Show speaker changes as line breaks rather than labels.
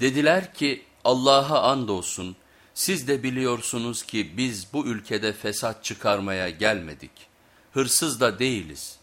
Dediler ki Allah'a andolsun siz de biliyorsunuz ki biz bu ülkede fesat çıkarmaya gelmedik. Hırsız da değiliz.